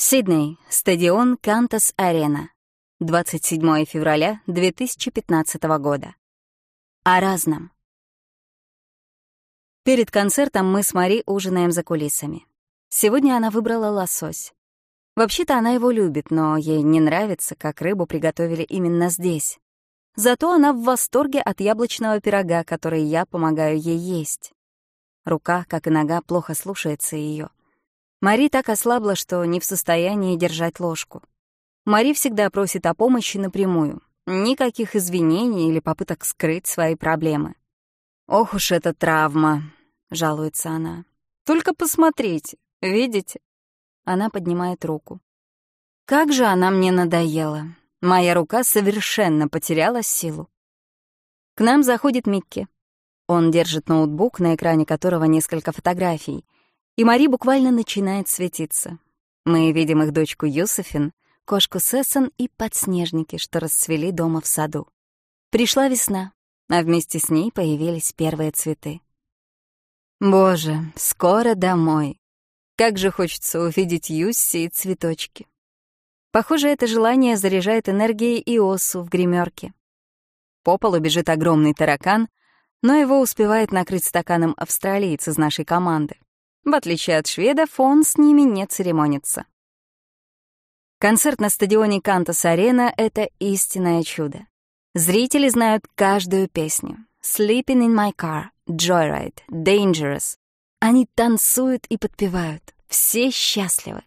Сидней, стадион Qantas Arena. 27 февраля 2015 года. О разном. Перед концертом мы с Мари ужинаем за кулисами. Сегодня она выбрала лосось. Вообще-то она его любит, но ей не нравится, как рыбу приготовили именно здесь. Зато она в восторге от яблочного пирога, который я помогаю ей есть. Рука, как и нога, плохо слушается ее. Мари так ослабла, что не в состоянии держать ложку. Мари всегда просит о помощи напрямую. Никаких извинений или попыток скрыть свои проблемы. «Ох уж эта травма», — жалуется она. «Только посмотрите, видите?» Она поднимает руку. «Как же она мне надоела. Моя рука совершенно потеряла силу». К нам заходит Микки. Он держит ноутбук, на экране которого несколько фотографий — и Мари буквально начинает светиться. Мы видим их дочку Юсефин, кошку Сессон и подснежники, что расцвели дома в саду. Пришла весна, а вместе с ней появились первые цветы. Боже, скоро домой. Как же хочется увидеть Юсси и цветочки. Похоже, это желание заряжает энергией и осу в гримерке. По полу бежит огромный таракан, но его успевает накрыть стаканом австралиец из нашей команды. В отличие от шведов, он с ними не церемонится. Концерт на стадионе Qantas Arena — это истинное чудо. Зрители знают каждую песню. «Sleeping in my car», «Joyride», «Dangerous». Они танцуют и подпевают. Все счастливы.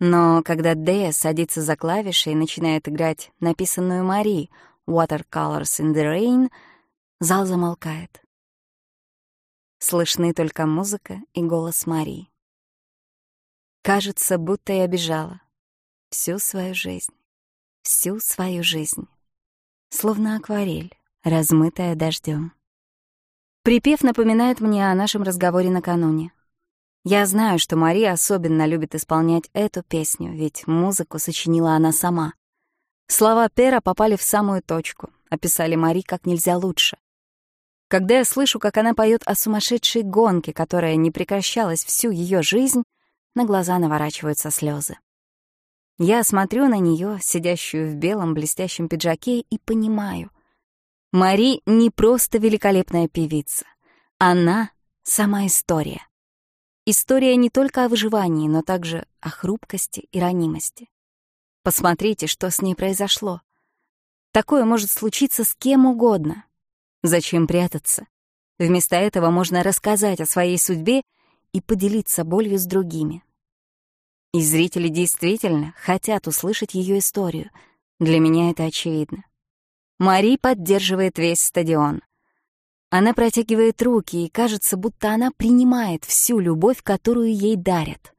Но когда Дэя садится за клавиши и начинает играть написанную Мари «Watercolors in the Rain», зал замолкает. Слышны только музыка и голос Марии. Кажется, будто я бежала. Всю свою жизнь. Всю свою жизнь. Словно акварель, размытая дождем. Припев напоминает мне о нашем разговоре накануне. Я знаю, что Мария особенно любит исполнять эту песню, ведь музыку сочинила она сама. Слова Пера попали в самую точку, описали Мари как нельзя лучше. Когда я слышу, как она поет о сумасшедшей гонке, которая не прекращалась всю ее жизнь, на глаза наворачиваются слезы. Я смотрю на нее, сидящую в белом блестящем пиджаке, и понимаю. Мари не просто великолепная певица. Она — сама история. История не только о выживании, но также о хрупкости и ранимости. Посмотрите, что с ней произошло. Такое может случиться с кем угодно, Зачем прятаться? Вместо этого можно рассказать о своей судьбе и поделиться болью с другими. И зрители действительно хотят услышать ее историю. Для меня это очевидно. Мари поддерживает весь стадион. Она протягивает руки, и кажется, будто она принимает всю любовь, которую ей дарят.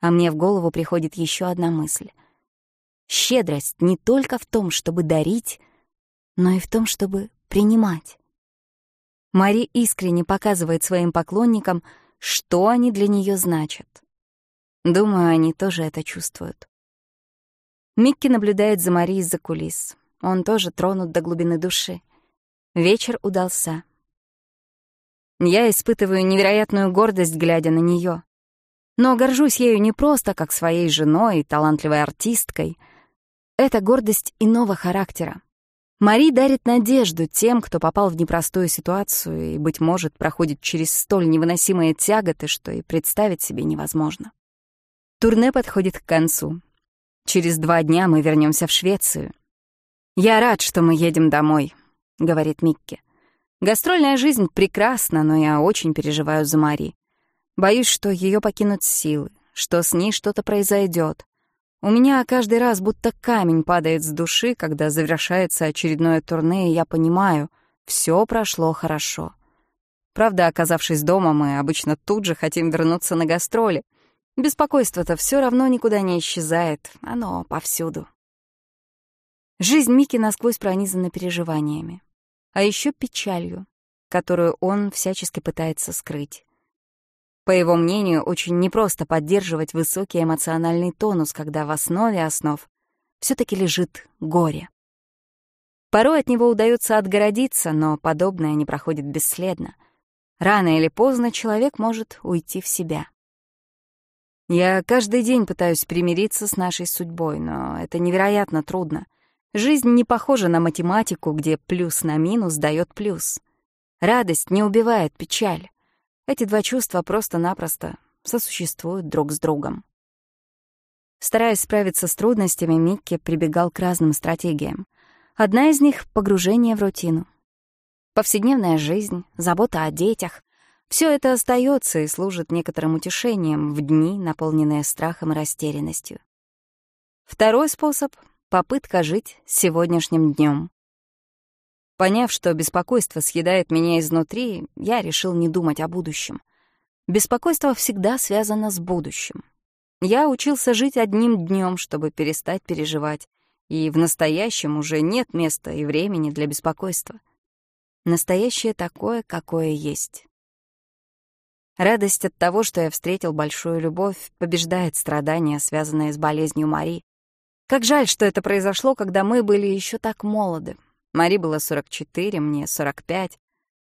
А мне в голову приходит еще одна мысль. Щедрость не только в том, чтобы дарить, но и в том, чтобы принимать. Мари искренне показывает своим поклонникам, что они для нее значат. Думаю, они тоже это чувствуют. Микки наблюдает за Мари из-за кулис. Он тоже тронут до глубины души. Вечер удался. Я испытываю невероятную гордость, глядя на нее. Но горжусь ею не просто как своей женой и талантливой артисткой. Это гордость иного характера. Мари дарит надежду тем, кто попал в непростую ситуацию и, быть может, проходит через столь невыносимые тяготы, что и представить себе невозможно. Турне подходит к концу. Через два дня мы вернемся в Швецию. «Я рад, что мы едем домой», — говорит Микки. «Гастрольная жизнь прекрасна, но я очень переживаю за Мари. Боюсь, что ее покинут силы, что с ней что-то произойдет. У меня каждый раз будто камень падает с души, когда завершается очередное турне, и я понимаю, все прошло хорошо. Правда, оказавшись дома, мы обычно тут же хотим вернуться на гастроли. Беспокойство-то все равно никуда не исчезает, оно повсюду. Жизнь Мики насквозь пронизана переживаниями, а еще печалью, которую он всячески пытается скрыть. По его мнению, очень непросто поддерживать высокий эмоциональный тонус, когда в основе основ все таки лежит горе. Порой от него удается отгородиться, но подобное не проходит бесследно. Рано или поздно человек может уйти в себя. Я каждый день пытаюсь примириться с нашей судьбой, но это невероятно трудно. Жизнь не похожа на математику, где плюс на минус дает плюс. Радость не убивает печаль. Эти два чувства просто-напросто сосуществуют друг с другом. Стараясь справиться с трудностями, Микки прибегал к разным стратегиям. Одна из них — погружение в рутину. Повседневная жизнь, забота о детях — все это остается и служит некоторым утешением в дни, наполненные страхом и растерянностью. Второй способ — попытка жить сегодняшним днем. Поняв, что беспокойство съедает меня изнутри, я решил не думать о будущем. Беспокойство всегда связано с будущим. Я учился жить одним днем, чтобы перестать переживать, и в настоящем уже нет места и времени для беспокойства. Настоящее такое, какое есть. Радость от того, что я встретил большую любовь, побеждает страдания, связанные с болезнью Мари. Как жаль, что это произошло, когда мы были еще так молоды. Мари было 44, мне 45.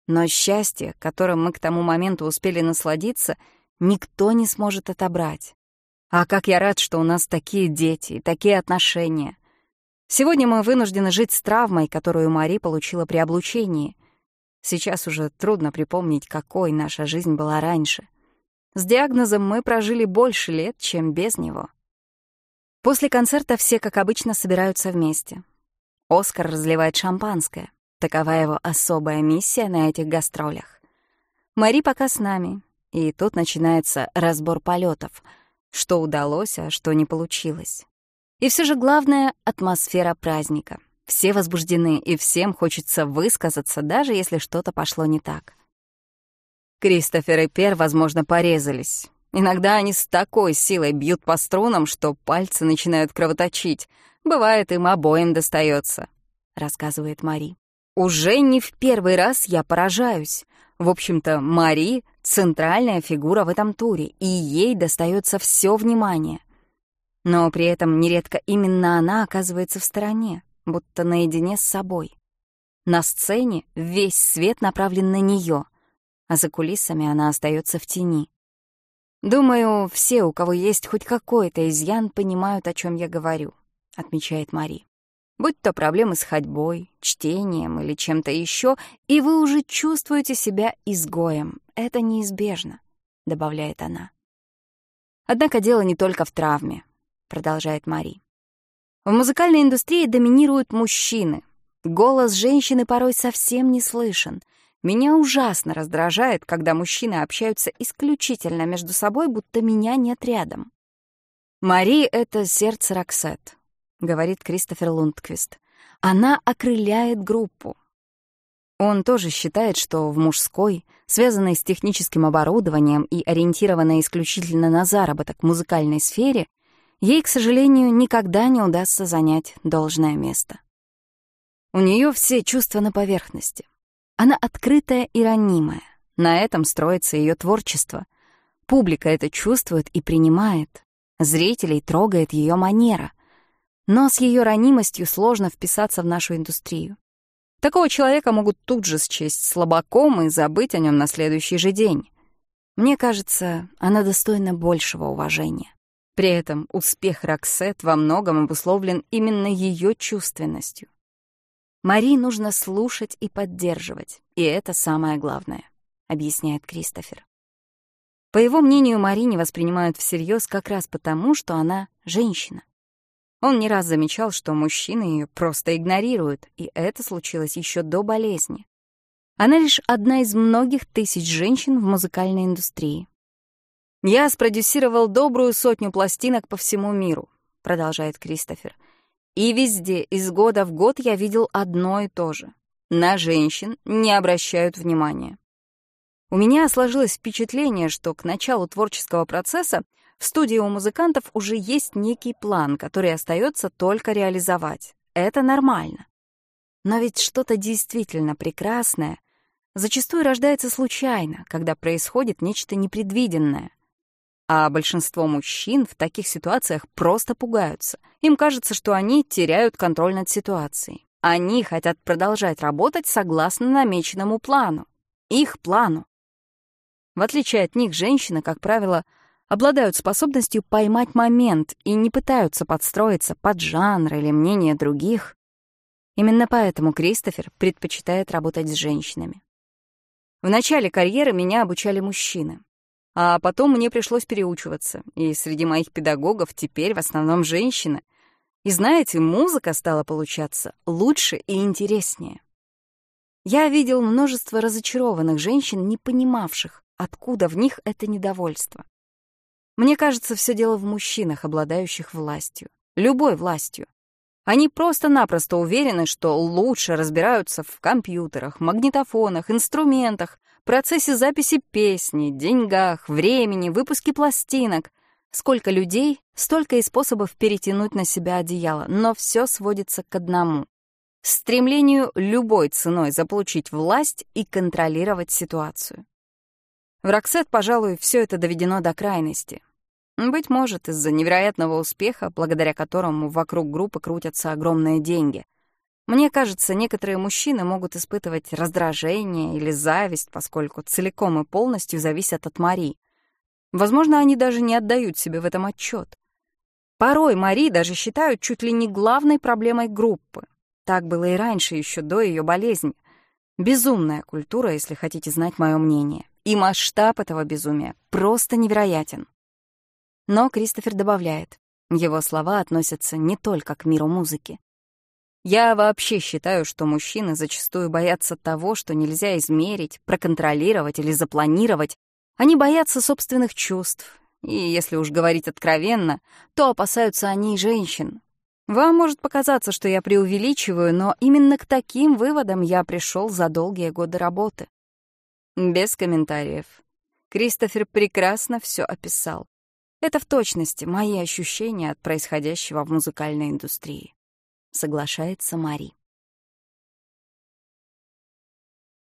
Но счастье, которым мы к тому моменту успели насладиться, никто не сможет отобрать. А как я рад, что у нас такие дети и такие отношения. Сегодня мы вынуждены жить с травмой, которую Мари получила при облучении. Сейчас уже трудно припомнить, какой наша жизнь была раньше. С диагнозом мы прожили больше лет, чем без него. После концерта все, как обычно, собираются вместе. Оскар разливает шампанское. Такова его особая миссия на этих гастролях. Мари пока с нами, и тут начинается разбор полетов, что удалось, а что не получилось. И все же главное — атмосфера праздника. Все возбуждены, и всем хочется высказаться, даже если что-то пошло не так. Кристофер и Пер, возможно, порезались. Иногда они с такой силой бьют по струнам, что пальцы начинают кровоточить. Бывает, им обоим достается, рассказывает Мари. Уже не в первый раз я поражаюсь. В общем-то, Мари — центральная фигура в этом туре, и ей достается все внимание. Но при этом нередко именно она оказывается в стороне будто наедине с собой. На сцене весь свет направлен на нее, а за кулисами она остается в тени. «Думаю, все, у кого есть хоть какой-то изъян, понимают, о чем я говорю», — отмечает Мари. «Будь то проблемы с ходьбой, чтением или чем-то еще, и вы уже чувствуете себя изгоем. Это неизбежно», — добавляет она. «Однако дело не только в травме», — продолжает Мари. В музыкальной индустрии доминируют мужчины. Голос женщины порой совсем не слышен. Меня ужасно раздражает, когда мужчины общаются исключительно между собой, будто меня нет рядом. «Мари — это сердце Роксет», — говорит Кристофер Лундквист. «Она окрыляет группу». Он тоже считает, что в мужской, связанной с техническим оборудованием и ориентированной исключительно на заработок музыкальной сфере, ей, к сожалению, никогда не удастся занять должное место. У нее все чувства на поверхности. Она открытая и ранимая. На этом строится ее творчество. Публика это чувствует и принимает. Зрителей трогает ее манера. Но с ее ранимостью сложно вписаться в нашу индустрию. Такого человека могут тут же счесть слабаком и забыть о нем на следующий же день. Мне кажется, она достойна большего уважения. При этом успех Роксет во многом обусловлен именно ее чувственностью. Мари нужно слушать и поддерживать, и это самое главное, объясняет Кристофер. По его мнению, Мари не воспринимают всерьез как раз потому, что она женщина. Он не раз замечал, что мужчины ее просто игнорируют, и это случилось еще до болезни. Она лишь одна из многих тысяч женщин в музыкальной индустрии. «Я спродюсировал добрую сотню пластинок по всему миру», — продолжает Кристофер. «И везде, из года в год я видел одно и то же. На женщин не обращают внимания. У меня сложилось впечатление, что к началу творческого процесса в студии у музыкантов уже есть некий план, который остается только реализовать. Это нормально. Но ведь что-то действительно прекрасное зачастую рождается случайно, когда происходит нечто непредвиденное. А большинство мужчин в таких ситуациях просто пугаются. Им кажется, что они теряют контроль над ситуацией. Они хотят продолжать работать согласно намеченному плану. Их плану. В отличие от них, женщина, как правило, обладают способностью поймать момент и не пытаются подстроиться под жанр или мнение других. Именно поэтому Кристофер предпочитает работать с женщинами. В начале карьеры меня обучали мужчины, а потом мне пришлось переучиваться, и среди моих педагогов теперь в основном женщины. И знаете, музыка стала получаться лучше и интереснее. Я видел множество разочарованных женщин, не понимавших, откуда в них это недовольство. Мне кажется, все дело в мужчинах, обладающих властью. Любой властью. Они просто-напросто уверены, что лучше разбираются в компьютерах, магнитофонах, инструментах, процессе записи песни, деньгах, времени, выпуске пластинок. Сколько людей, столько и способов перетянуть на себя одеяло, но все сводится к одному — стремлению любой ценой заполучить власть и контролировать ситуацию. В Роксет, пожалуй, все это доведено до крайности. Быть может, из-за невероятного успеха, благодаря которому вокруг группы крутятся огромные деньги. Мне кажется, некоторые мужчины могут испытывать раздражение или зависть, поскольку целиком и полностью зависят от Мари. Возможно, они даже не отдают себе в этом отчет. Порой Мари даже считают чуть ли не главной проблемой группы. Так было и раньше, еще до ее болезни. Безумная культура, если хотите знать мое мнение. И масштаб этого безумия просто невероятен. Но Кристофер добавляет, его слова относятся не только к миру музыки. Я вообще считаю, что мужчины зачастую боятся того, что нельзя измерить, проконтролировать или запланировать. Они боятся собственных чувств. И если уж говорить откровенно, то опасаются они и женщин. Вам может показаться, что я преувеличиваю, но именно к таким выводам я пришел за долгие годы работы. Без комментариев. Кристофер прекрасно все описал. Это в точности мои ощущения от происходящего в музыкальной индустрии. Соглашается Мари.